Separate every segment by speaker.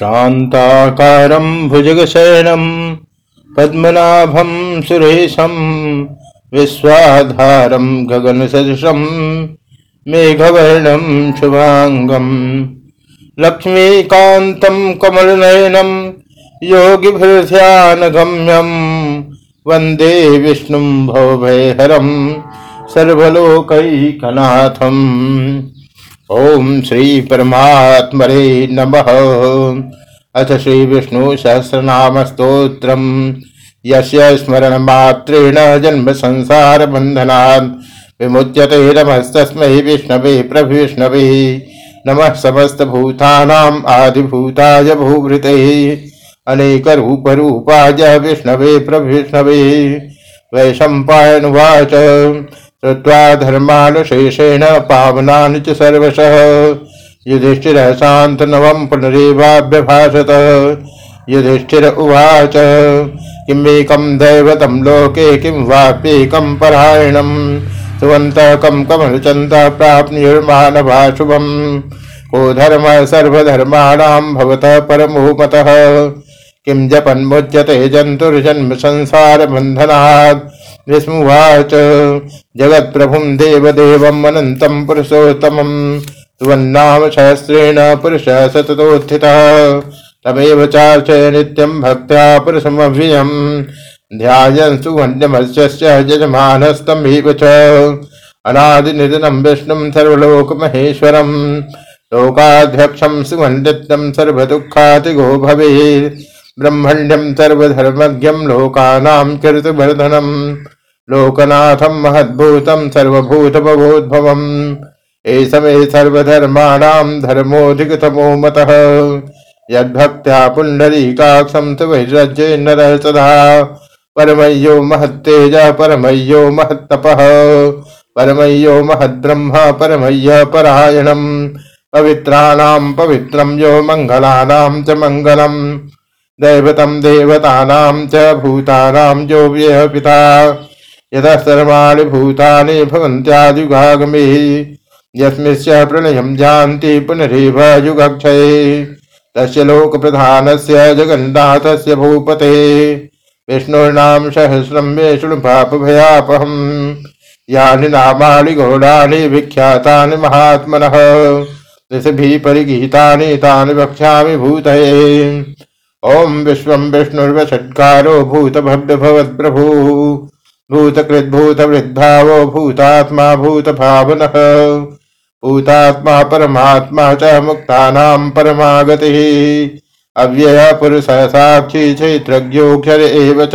Speaker 1: शान्ताकारं भुजगशयनं, पद्मनाभं सुरेशं, विश्वाधारं गगनसदृशं, मेघवर्णं शुभाङ्गम् लक्ष्मीकान्तं कमलनयनं योगिभिर्ध्यानगम्यं वंदे विष्णुं भवभयहरं, सर्वलोकैकनाथम्। ओम श्री परमात्मरे नमः। अथ श्री विष्णु सहस्रनाम स्त्रोत्र यस्य स्मरण मात्रेण जन्म संसार बंधनात् विमुच्यते नमस्तस्मै विष्णवे प्रभविष्णवे नमः समस्त भूतानाम आदिभूताय भूभृते अनेक रूप रूपाय विष्णवे। प्रभविष्णवे वैशंपायनुवाच श्रुवा धर्मानुशेषेण पावनानि च सर्वशः। युधिष्ठिरः शान्तनवं पुनरेवाभ्यभाषत युधिष्ठिर उवाच, किमेकं दैवतं लोके किं वाप्येकं परायणं सुवन्तकं कमलचन्दः प्राप्नुर्मानभाशुभम् को धर्मः सर्वधर्माणां भवतः परमो मतः। किं जपन्मुच्यते जन्तुर्जन्म संसारबन्धनात्। विस्मुवाच जगत्प्रभुं देवदेवम् अनन्तं पुरुषोत्तमम् सुवन्नाम सहस्रेण पुरुषः सततोत्थितः। तमेव चार्चय नित्यं भक्त्या पुरुषमव्ययम् ध्यायन् सुवन्यमस्यस्य यजमानस्तमेव च। अनादिनिधनं विष्णुं सर्वलोकमहेश्वरम् लोकाध्यक्षं सुवन्दितं सर्वदुःखातिगो भवेत्। ब्रह्मण्यम सर्वधर्मज्ञम लोकानां कीर्तिवर्धनम लोकनाथम महद्भूतम सर्वभूतमभूद्भवम् एष मे सर्वधर्माणां धर्मोऽधिकतमो मतः यद्भक्त्या पुण्डरीकाक्षं तु वैरज्ये नरः सदा। परमय्यो महत्तेज, परमय्यो महत्तपः। परमय्यो महद्ब्रह्म, परमय्य परायणम्। पवित्राणां पवित्रं यो मङ्गलानां च मङ्गलम्। दैवतम देवतानां च भूतानां जो व्यय पिता। यतः सर्वाणि भूतानि भवन्त्यादियुगागमे। यस्मिस्य प्रलयं जानति पुनरेव युगक्षये। तस्य लोकप्रधानस्य जगन्नाथस्य भूपते। विष्णुर्नाम सहस्रं मे शृणुपापभयापहम् यानि नामानि गौडानि विख्यातानि महात्मनः। ऋषिभिः परिगीतानि तानि वक्ष्यामि भूतये। ओम विश्व विष्णुर्वषट्कारो भूत भव्य भवत प्रभु भूतकृत भूत वृद्धावो भूतात्मा भूत भावन भूतात्मा परमात्मा च मुक्तानां परमागति। अव्यय पुरुष साक्षी क्षेत्रज्ञोक्षर एव च।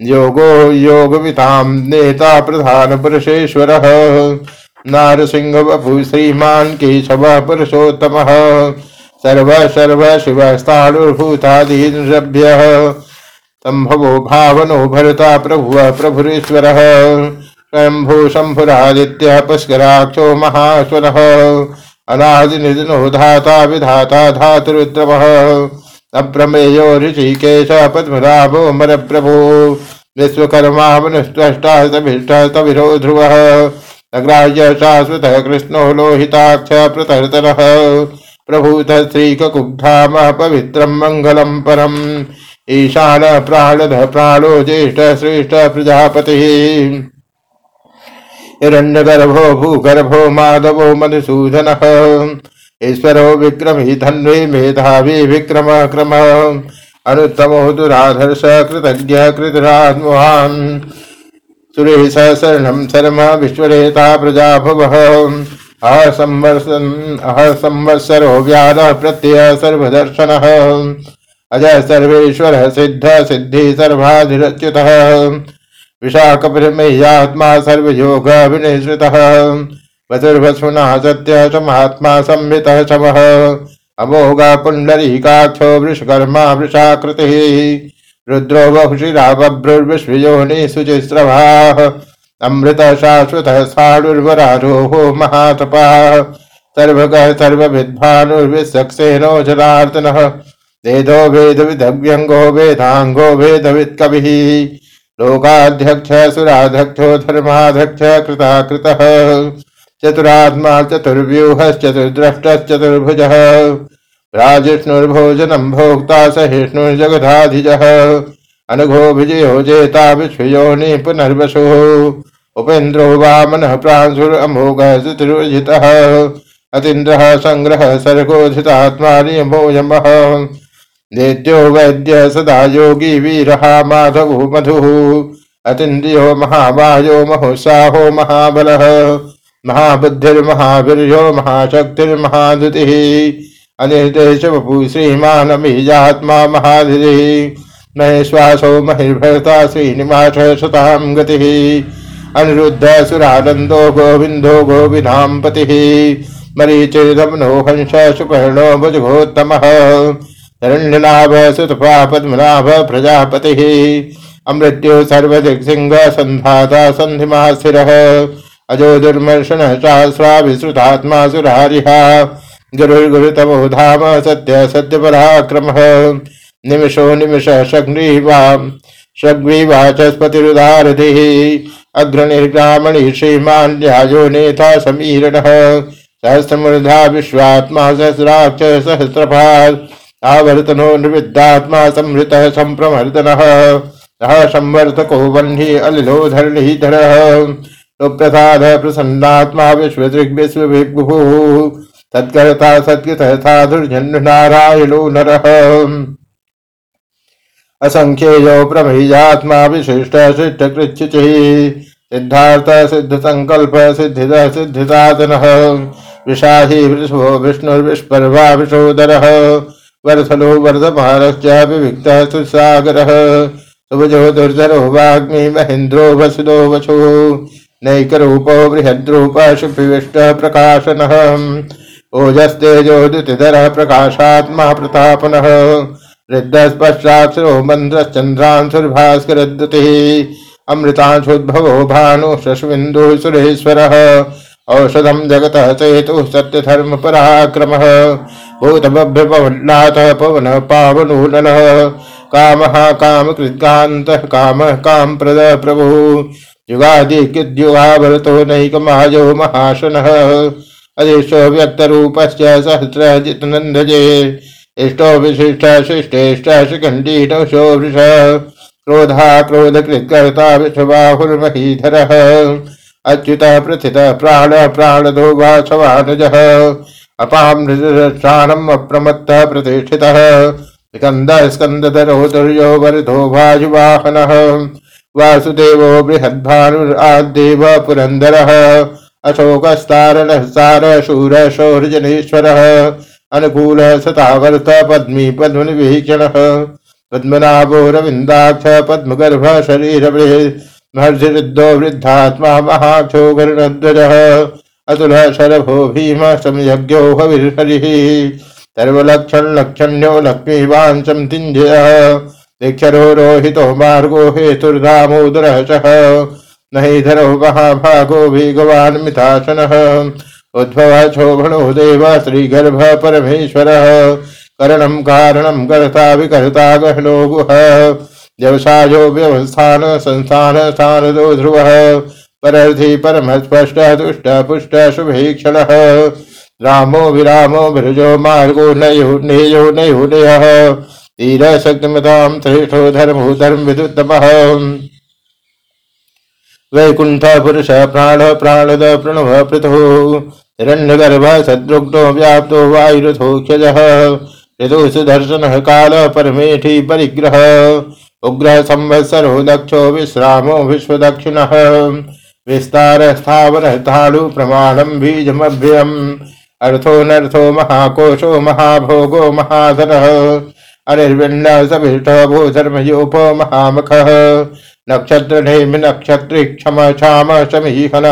Speaker 1: योगो योगवितां नेता प्रधान पुरुषेश्वरः। नारसिंह बभू श्रीमान केशव पुरुषोत्तमः। सर्व सर्व शिव स्थाणुर्भूतादीनभ्य संभवो भावनो भरता प्रभु प्रभुरीश्वर। स्वयंभू शंभुरादित्य पुष्कराक्षो महास्वर अनादिनिधनो धाता विधाता धातुरुद्रम अप्रमेयो ऋषिकेश पद्मनाभो मर प्रभु विश्वकर्मा मनुष्टा तभिष्टविरो ध्रुव अग्राह्य शाश्वत कृष्णो लोहिताक्ष प्रतर्तन। प्रभूत श्रीकुब्धाम पवित्रम मंगलम परम। ईशान प्राणद प्राणो ज्येष्ठ श्रेष्ठ प्रजापति हिरण्यगर्भो भूगर्भो माधवो मधुसूदन। ईश्वरो विक्रमी धन्वे मेधावी विक्रम क्रम अनुत्तमो दुराधर्ष कृतज्ञ कृतरात्महान् सुरेश शरणं शर्म विश्वरेता प्रजा भुव असंवत्सरो व्याध प्रत्यय सर्वदर्शन। अजय सर्वेश्वर सिद्ध सिद्धि सर्वाधिच्युत विशाखपरिमेयात्मा सर्वयोग विनिश्रित। वसुर्वसुना सत्य समात्मा संहित शम। अमोघ पुंडरीकाक्षो वृषकर्मा वृषाकृति। रुद्रो बहुशिरा बभ्रुर्विश्वयोनि शुचिस्रभा अमृत शाश्वत साणुर्वरारोहो महातपा। सर्वग सर्वविद्भानुर्विशक्सेनो जनार्दन वेदो वेद विधव्यंगो वेदांगो वेद वित्कवि लोकाध्यक्ष, सुराध्यक्षो, धर्माध्यक्ष, कृताकृत। चतुरात्मा चतुर्व्यूह चतुर्द्रष्ट राजिष्णुर्भोजनम भोक्ता सहिष्णुर्जगधाधिजः अनघो विजयो जेता विश्वयोनि पुनर्वसु उपेन्द्रो वामन प्रांशुर अमोघ सुतिरुजितः अतीन्द्र संग्रह सर्गोधितात्मा नियमोयमः देद्यो वैद्य सदा योगी वीर माधवो मधु। अतीन्द्रियो महामायो महोत्साहो महाबल। अनिर्देश वपु श्रीमानमीजात्मा महाधि। महेश्वासो महिर्भरता श्रीनिवास सुतां गतिः। अनिरुद्ध सुरानन्दो गोविन्दो गोविनां पतिः। मरीचिर्दमनो हंस सुपर्णो भुजगोत्तमः। हिरण्यनाभ सुतपा पद्मनाभ प्रजापतिः अमृत्यो सर्वदिक्सिंह सन्धाता सन्धिमा स्थिरः अजो दुर्मर्शन सहस्रा विश्रुतात्मा सुरारिहा गुरुर्गुरुतमो धाम सत्य सत्य पराक्रम निमिषो निमिष शग्रीवा शग्रीवाचस्पतिरुदारधि अग्रनिर्ग्रामणि श्रीमान न्यायो नेता समीरण सहस्रमूर्धा विश्वात्मा सहस्राक्ष सहस्रभात् आवर्तनो निवृद्धात्मा संहृत संप्रमर्दन संवर्तको वह्नि अलिलो धरणीधर। सुप्रसाद प्रसन्नात्मा विश्वदृग् विश्वभिभुः तत्कर्ता सत्कृत साधुर्जन्नारायणो नरः। असंख्येयो प्रमेयात्मा विशिष्ट शिष्टकृच्युचिः सिद्धार्थ सिद्ध संकल्प सिद्धिद सिद्धिदातनः विशाही वृषभो विष्णुर्विष्पर्वा विशोदरः। वर्धलो वर्धमानश्च विविक्तः सुसागरः। सुभजो दुर्धरो वाग्मी महेन्द्रो वसुदो वशो नैकरूपो बृहद्रूप शुभिविष्ट प्रकाशन। ओजस्तेजोदितिधर प्रकाशात्मा प्रतापनः ऋद्धस्पश्चाक्षरो मन्द्रश्चन्द्रांशुर्भास्करद्युतिः अमृतांशुद्भवो भानु शशविन्दुः सुरेश्वरः। औषधं जगतः चेतुः सत्यधर्मपराक्रमः। भूतभभ्यपवल्लातः पवनः पावनूननः कामः कामकृत्कान्तः कामः कामप्रद प्रभुः युगादिद्युगावरतो नैकमायो महाशनः। अदृष्टो व्यक्तरूपश्च सहस्रजितनन्दजे। इष्टो विशिष्ट शिष्टेष्ट शिखण्डीटशो वृष क्रोधा क्रोधकृत्कर्ता विषबाहुर्महीधरः अच्युतः प्रथितः प्राण प्राणदो वासवानुजः अपां अप्रमत्तः प्रतिष्ठितः। स्कन्द स्कन्दधरो दुर्यो वरदो वायुवाहनः वासुदेवो बृहद्भानुराद्देव पुरन्दरः। अशोकस्तारणः सारशूर शौर्जनेश्वरः अनुकूल सतावर्त पद्मी पद्मनिवीक्षणः पद्मनाभो रविन्दाक्ष पद्मगर्भ शरीरवृहर्षिरुद्धो वृद्धात्मा महाक्षो गरुणध्वजः अतुलः शरभो भीम संयज्ञो हविर्हरिः सर्वलक्षणलक्षण्यो लक्ष्मीवांशं तिञ्जयः दीक्षरो रोहितो मार्गो हेतुर्धामोदरः सह नहीधरो महाभागो भीगवान् मिथासनः उद्भव शोभनो देव श्रीगर्भ परमेश्वरः करणं कारणं कर्ता विकर्ता गहनो गुह व्यवसायो व्यवस्थान संस्थान ध्रुवः। परर्थि परमस्पष्ट दुष्ट पुष्ट रामो विरामो भृजो मार्गो नयो नेयो नयो नयः। धीर शक्तिमतां श्रेष्ठो धर्मो धर्म विदुत्तमः। वैकुंठ पुरुष प्राण प्राणद प्रणव पृथो। हिरण्यगर्भ सद्रुग्नो व्याप्तो वायुरथोक्षजः ऋतु सुदर्शन काल परमेठी परिग्रह। उग्र संवत्सरो दक्षो विश्रामो विश्वदक्षिण। विस्तार स्थावर तालु प्रमाणम बीजमभ्यम। अर्थो नर्थो महाकोशो महाभोगो महाधनः अनिर्विण्ण सभिष्ट भूधर्मयोप महामख। नक्षत्र नेमि नक्षत्रि क्षम क्षाम समीहन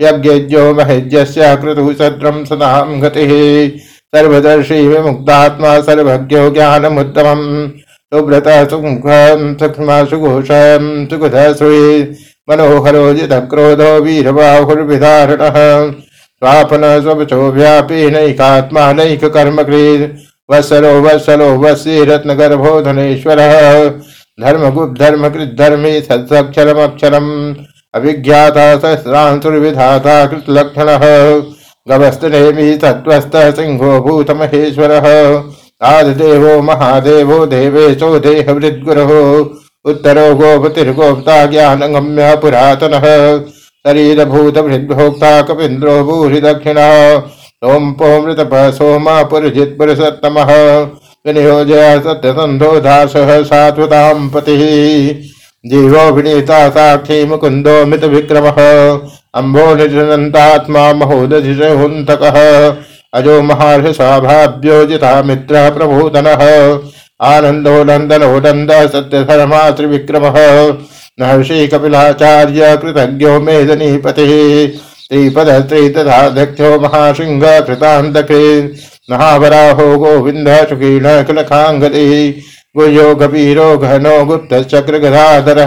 Speaker 1: यज्ञो महेज्य क्रतु सत्रम सदाम गति। सर्वदर्शी विमुक्तात्मा सर्वज्ञो ज्ञानमुत्तमम्। सुव्रत सुमुखम सूक्ष्म सुघोष सुगुध श्रुई मनोहरो जित क्रोधो वीरबाहुर्विधारण स्वापन स्वचो व्यापी नैकात्मा नैक कर्मकृत वत्सलो वत्सलो वत्सी रत्न गर्भो धनेश्वर। धर्म गुप्त धर्म कृत धर्मी सत्सक्षरम अक्षरम अभिज्ञाता सहस्रांसुर्विधाता कृत लक्षण गवस्तनेमी सत्वस्थ सिंहो भूत महेश्वर आदिदेवो महादेवो देवेशो देहवृद्गुरः। उत्तरो गोपतिर्गोप्ता ज्ञानगम्य पुरातनः। शरीरभूतभृद्भोक्ता कपीन्द्रो भूरि दक्षिणः। सोमपोमृतप सोमा पुरजित्पुरुषोत्तमः विनियोजय सत्यसन्धो दासः सात्वतां पतिः। जीवो साक्षी मुकुन्दो मित विक्रमः अम्भो निजनन्तात्मा महोदधिशहुन्तकः अजो महर्षाभाव्योजिता मित्रः प्रभूतनः। आनन्दो नन्दनो नन्द सत्यधर्मा त्रिविक्रमः। महर्षि कपिलाचार्य कृतज्ञो मेदनीपतिः। त्रिपद त्रितथाध्यक्षो महासिंह कृतान्तके। महावराहो गोविन्द सुखीण किलखाङ्गतिः कबीरो घनो गुप्त चक्र गधाधर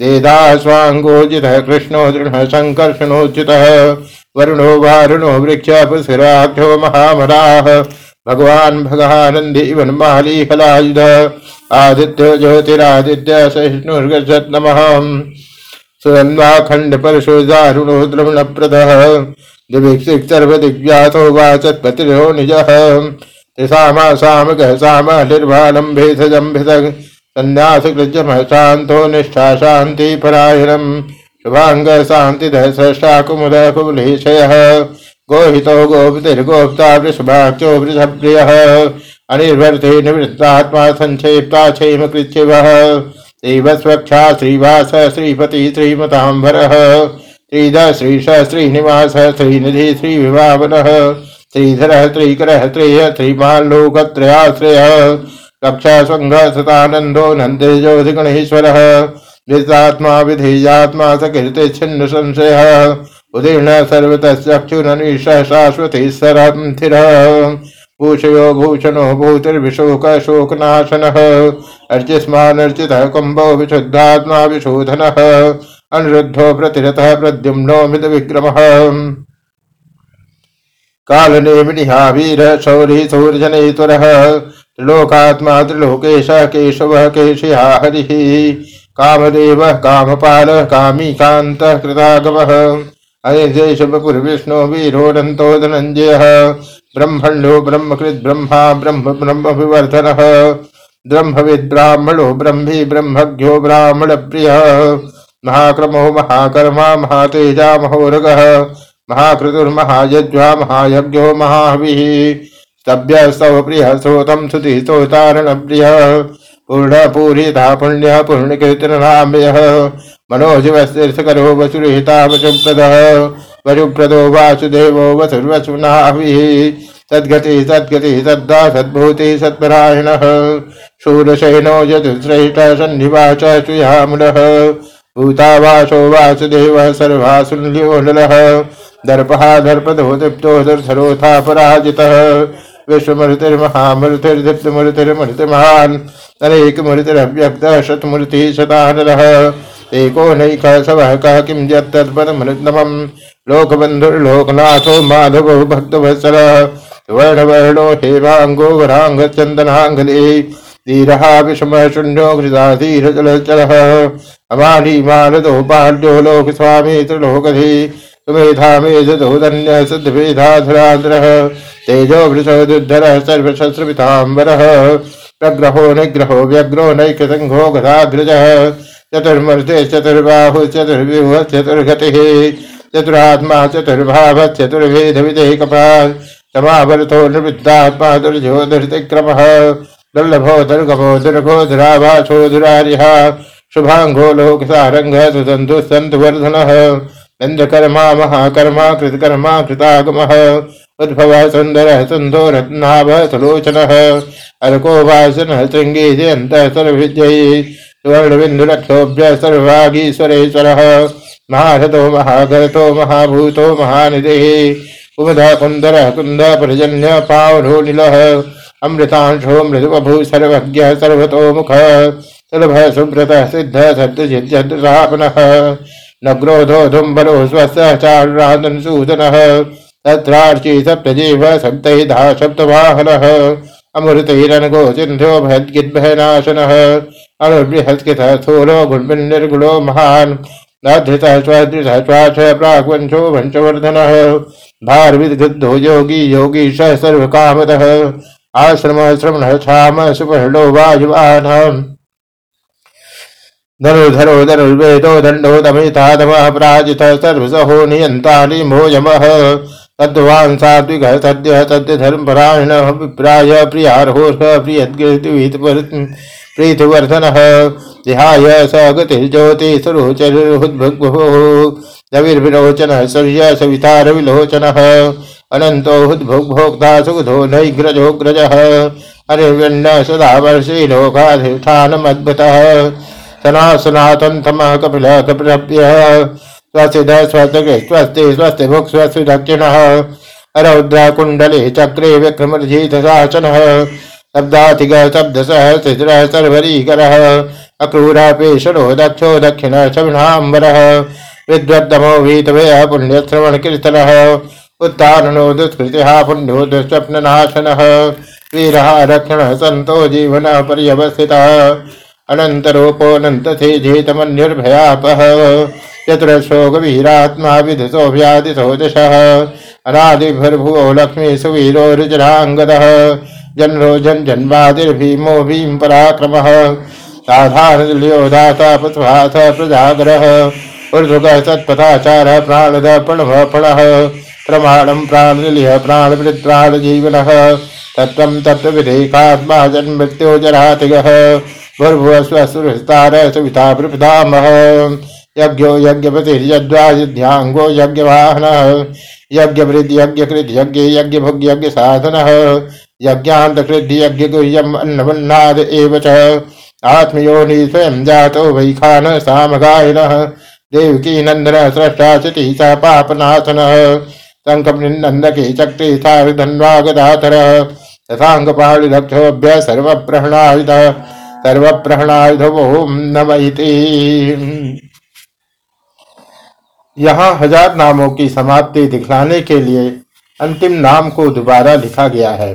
Speaker 1: देदास्वांगोजित कृष्णो दृढ़ संकर्षणोच्युत वरुणो वारुणो वृक्ष पुष्कराख्यो महामराः भगवान भगानंदी वनमाली फलायुध आदित्य ज्योतिरादित्य सहिष्णुर्गत नमः। सुरन्वाखंड परशो दारुणो द्रवण प्रद दिवीक्षिक सर्वदिव्यासो वाचत्पतिरो निजः। त्रिसामा सामक निर्भालम भेषजम भिषग संन्यास कृजम शांतो निष्ठा शांति परायणम शुभांग शांति सृष्टा कुमुद कुबलेशय गोहितो गोपतिर्गोप्ता वृषभाक्षो वृषप्रिय अनिर्वर्ते निवृत्तात्मा संक्षेप्ता क्षेम कृत्यव श्रीवस्वक्षा श्रीवास श्रीपति श्रीमतांबर श्रीध श्रीश श्रीनिवास श्रीनिधि श्रीविभावन श्रीधर श्रीकर श्रेय श्रीमालोकत्रयाश्रय कक्षा संघ सतानंदो नंदेजोधि गणेश्वर विदात्मा विधेयात्मा सकीर्ति छिन्न संशय उदीर्ण सर्वतक्षुरनीश शाश्वती सरथिर भूषयो भूषणो भूतिर्विशोक शोकनाशन अर्चिस्मानर्चित कुंभो विशुद्धात्मा विशोधन अनिरुद्धो प्रतिरथ प्रद्युम्नो मित विक्रम कालनेमिनिहा वीर शौरी सूर्जनेश्वरः त्रिलोकात्मा त्रिलोकेश केशवः केशिया हरिः कामदेवः कामपालः कामी कान्तः कृतागमः अनिर्देशपुर्विष्णु वीरोऽनन्तो धनञ्जयः ब्रह्मण्यो ब्रह्मकृत् ब्रह्मा ब्रह्म ब्रह्म विवर्धनः ब्रह्मविद् ब्राह्मणो ब्रह्मी ब्रह्मज्ञो ब्राह्मणप्रियः महाक्रमो महाकर्मा महातेजा महोरगः महाक्रतुर्महायज्वा महायज्ञो महाहवि। स्तभ्य स्तव प्रिय श्रोतम श्रुति स्तोतारण प्रिय पूर्ण पूरिता पुण्य पूर्ण कीर्तनामय मनोजवस्तीर्थकरो वसुरहिता वसुप्रद वसुप्रदो वासुदेवो वसुर्वसुनाभि सद्गति सद्गति सद्दा सद्भूति सत्परायण शूरशयनो यदुश्रेष्ठ सन्निवाच सुयामुलः भूतावासो वासुदेव सर्वासुल्यो नलः दर्पहा दर्पदो दीप्तो दर्शरोथा पराजितः। विश्वमूर्तिर्महामूर्तिर्दीप्तमूर्तिर्मूर्तिमहान् अनेकमूर्तिरव्यक्तः शतमूर्तिः शतानलः एको नैकः सवः कः किं यत्तत्पदमनुत्तमम् लोकबन्धुर्लोकनाथो माधवो भक्तवत्सलः। वर्णवर्णो हेमाङ्गो वराङ्गचन्दनाङ्गली धीरः विषमः शून्यो त्रिलोकधी। सुमेधा मेधोधन्य सिद्धभेधाधराधरः तेजो वृषोदुद्धर प्रग्रहो निग्रहो व्यग्रो नैकसङ्घो गदाध्रजः चतुर्मर्ते चतुर्बाहु चतुर्व्यूह चतुर्गतिः। चतुरात्मा चतुर्भाव चतुर्वेदविदे कपाल समावर्तो निवृत्तात्मा दुर्जो दुर्तिक्रमः दुर्लभो दुर्गमो दुर्गो लोक सारंग सुसंतु नंदकर्मा महाकर्मा, कृतकर्मा, कृतागम। उद्भव सुंदर सुंदो रत्नाभ सुलोचन। अर्को वासन श्रृंगी जयंत सर्वविजयी सुवर्णबिंदुरक्षोभ्य सर्वागीश्वरेश्वर। महारथो महागरथो महाभूतो, महानिधि। कुमद कुंदर कुंद पर्जन्य पावनो नील। अमृतांशो मृदुबभू सर्वज्ञ सर्वतो मुख सुलभ सुब्रत सिद्ध सद्यजिद्यपन न क्रोधो धुम्बरो स्वस्थ चारुराधन सूदन तत्रार्ची सप्तजीव सप्तधा सप्तवाहन अमृतरनगो सिंधो भयद्गिद्भयनाशन। अनुबृहत्कृत स्थूलो गुणबिर्गुणो महान्। धृतः स्वधृतः स्वाश प्राग्वंशो वंशवर्धनः भारविदगद्धो योगी योगी स सर्वकामदः। आश्रमः श्रवणः क्षामः सुपर्णो वायुवान् धनुर्धरो धनुर्वेदो दण्डो दमिता दमः पराजितः सर्वसहो नियन्ता निमोयमः तद्वान् सात्विकः सद्यः तद्यधर्मपरायणः विप्राय प्रियद्गीत प्रीतिवर्धनः। विहाय स गतिर्ज्योतिसरोचरुद्भुग्भुः रविर्विलोचनः सूर्य सवितारविलोचनः। अनन्तो हुद्भुग्भोक्ता सुगधो नैग्रजोग्रजः। हरिर्वण्य सदा वर्षी सना सनातन्तमः कपिलः कपिलभ्यः स्वस्तिद स्वस्ति स्वस्ति स्वस्ति भुक् स्वस्ति दक्षिणः। रौद्रकुण्डले चक्रे विक्रमर्जितशासनः शब्दाधिग शब्दसः शिशिरः सर्वरीकरः अक्रूरः पेशरो दक्षो दक्षिणः शविनाम्बरः विद्वद्दमो वीतवयः पुण्यश्रवणकीर्तनः। उत्तारणो दुष्कृतिः पुण्यो दुःस्वप्ननाशनः वीरः रक्षणः सन्तो जीवनः पर्यवस्थितः। अनन्तरूपोऽनन्तथेजेतमन्युर्भयापः चतुरशो गभीरात्मा विदसो व्याधिसो दशः अनादिभिर्भुवो लक्ष्मी सुवीरो रुजराङ्गदः जन्रो जन जन्मादिर्भीमो भीम पराक्रम। साधारणो दाता पथवाथ प्रजागर। ऊर्धुग सत्पथाचार प्राणद प्रणव तत्विधेकात्मा जन्म मृत्यो जरातिगः भूर्भुव स्वसुरस्तार सविता प्रपदामः यज्ञो यज्ञपतिर्यद्वायुध्याङ्गो यज्ञवाहनः। यज्ञवृद्ध यज्ञकृत यज्ञ यज्ञ साधन यज्ञान्तकृद्धि यज्ञ गुह्यम अन्नवन्नाद एव च। आत्मयोनि स्वयं जातो वै खान सामगायन। देवकी नंदन सृष्टा चिति स पापनाशन शंखनंदके चक्रे साधन्वागदातर तथांगपाणिरक्षोभ्य सर्वप्रहणायुध सर्वप्रहणायुध ओम नम यहाँ हज़ार नामों की समाप्ति दिखलाने के लिए अंतिम नाम को दोबारा लिखा गया है।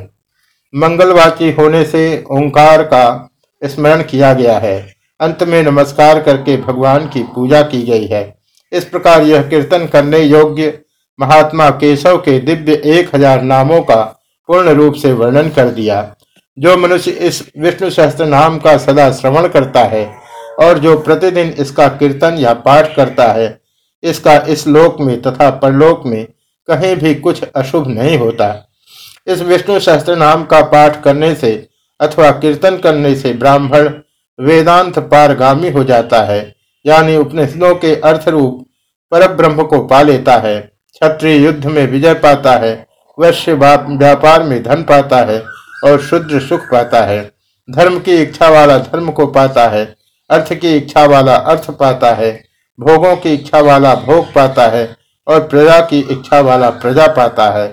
Speaker 1: मंगलवाची होने से ओंकार का स्मरण किया गया है। अंत में नमस्कार करके भगवान की पूजा की गई है। इस प्रकार यह कीर्तन करने योग्य महात्मा केशव के दिव्य एक हज़ार नामों का पूर्ण रूप से वर्णन कर दिया। जो मनुष्य इस विष्णु सहस्त्र नाम का सदा श्रवण करता है और जो प्रतिदिन इसका कीर्तन या पाठ करता है, इसका इस लोक में तथा परलोक में कहीं भी कुछ अशुभ नहीं होता। इस विष्णु सहस्त्र नाम का पाठ करने से अथवा कीर्तन करने से ब्राह्मण वेदांत पारगामी हो जाता है, यानी उपनिषदों के अर्थ रूप पर ब्रह्म को पा लेता है, क्षत्रिय युद्ध में विजय पाता है, वैश्य व्यापार में धन पाता है और शुद्र सुख पाता है। धर्म की इच्छा वाला धर्म को पाता है। अर्थ की इच्छा वाला अर्थ पाता है। भोगों की इच्छा वाला भोग पाता है और प्रजा की इच्छा वाला प्रजा पाता है।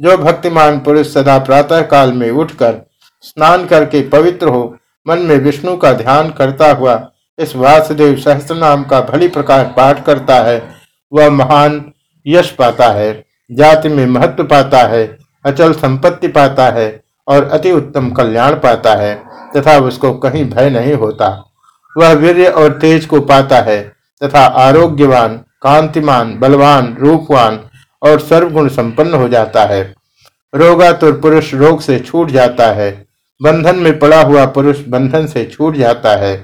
Speaker 1: जो भक्तिमान पुरुष सदा प्रातः काल में उठकर स्नान करके पवित्र हो, मन में विष्णु का ध्यान करता हुआ इस वासुदेव सहस्त्र नाम का भली प्रकार पाठ करता है, वह महान यश पाता है। जाति में महत्व पाता है, अचल संपत्ति पाता है और अति उत्तम कल्याण पाता है, तथा उसको कहीं भय नहीं होता। वह वीर्य और तेज को पाता है, तथा आरोग्यवान, कांतिमान, बलवान, रूपवान और सर्वगुण संपन्न हो जाता है। रोगातुर पुरुष रोग से छूट जाता है, बंधन में पड़ा हुआ पुरुष बंधन से छूट जाता है,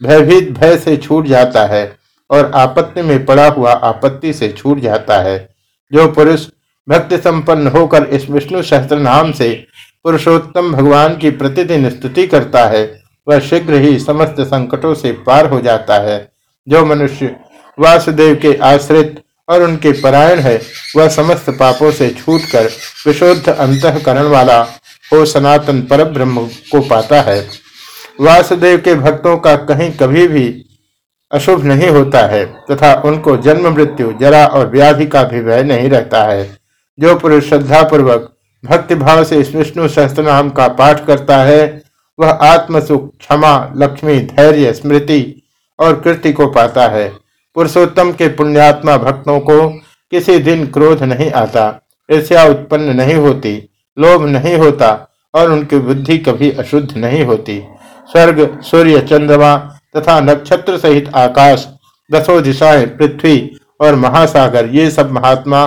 Speaker 1: भयभीत भय से छूट जाता है और आपत्ति में पड़ा हुआ आपत्ति से छूट जाता है। जो पुरुष भक्ति संपन्न होकर इस विष्णु सहस्त्र नाम से पुरुषोत्तम भगवान की प्रतिदिन स्तुति करता है, वह शीघ्र ही समस्त संकटों से पार हो जाता है। जो मनुष्य वासुदेव के आश्रित और उनके परायण है, वह समस्त पापों से छूटकर विशुद्ध अंतकरण वाला हो सनातन पर ब्रह्म को पाता है। वासुदेव के भक्तों का कहीं कभी भी अशुभ नहीं होता है, तथा उनको जन्म मृत्यु, जरा और व्याधि का भी भय नहीं रहता है। जो पुरुष श्रद्धा पूर्वक भक्ति भाव से इस विष्णु सहस्त्र नाम का पाठ करता है। वह आत्मसुख, क्षमा, लक्ष्मी, धैर्य, स्मृति और कृति को पाता है। पुरुषोत्तम के पुण्यात्मा भक्तों को किसी दिन क्रोध नहीं आता, ईर्ष्या उत्पन्न नहीं होती, लोभ नहीं होता और उनकी बुद्धि कभी अशुद्ध नहीं होती। स्वर्ग, सूर्य, चंद्रमा तथा नक्षत्र सहित आकाश, दसों दिशाएँ, पृथ्वी और महासागर, ये सब महात्मा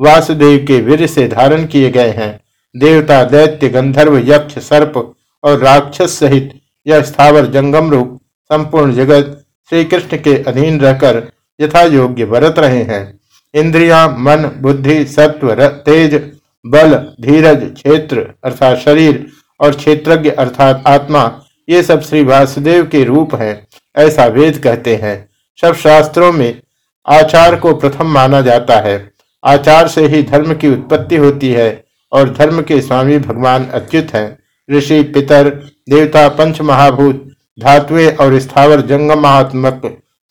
Speaker 1: वासुदेव के वीर से धारण किए गए हैं। देवता, दैत्य, गंधर्व, यक्ष, सर्प और राक्षस सहित यह स्थावर जंगम रूप संपूर्ण जगत श्री कृष्ण के अधीन रहकर यथा योग्य बरत रहे हैं। इंद्रिया, मन, बुद्धि, सत्व तेज, बल, धीरज, क्षेत्र अर्थात शरीर और क्षेत्रज्ञ अर्थात आत्मा, ये सब श्री वासुदेव के रूप हैं, ऐसा वेद कहते हैं। सब शास्त्रों में आचार को प्रथम माना जाता है। आचार से ही धर्म की उत्पत्ति होती है और धर्म के स्वामी भगवान अच्युत हैं। ऋषि, पितर, देवता, पंच महाभूत, धातुएँ और स्थावर जंगमात्मक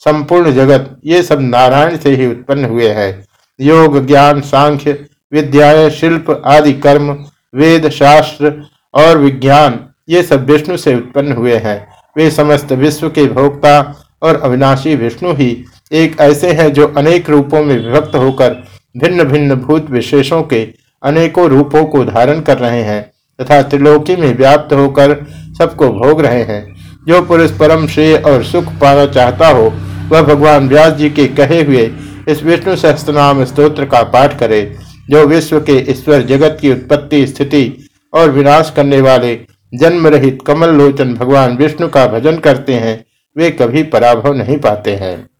Speaker 1: संपूर्ण जगत, ये सब नारायण से ही उत्पन्न हुए हैं। योग, ज्ञान, सांख्य, विद्याएँ, शिल्प आदि कर्म, वेद, शास्त्र और विज्ञान, ये सब विष्णु से उत्पन्न हुए हैं। वे समस्त विश्व के भोक्ता और अविनाशी विष्णु ही एक ऐसे हैं जो अनेक रूपों में विभक्त होकर भिन्न भिन्न भूत विशेषों के अनेकों रूपों को धारण कर रहे हैं तथा त्रिलोकी में व्याप्त होकर सबको भोग रहे हैं। जो पुरुष परम श्रेय और सुख पाना चाहता हो, वह भगवान व्यास जी के कहे हुए इस विष्णु सहस्त्रनाम स्तोत्र का पाठ करे, जो विश्व के ईश्वर जगत की उत्पत्ति, स्थिति और विनाश करने वाले जन्म रहित कमल लोचन भगवान विष्णु का भजन करते हैं, वे कभी पराभव नहीं पाते हैं।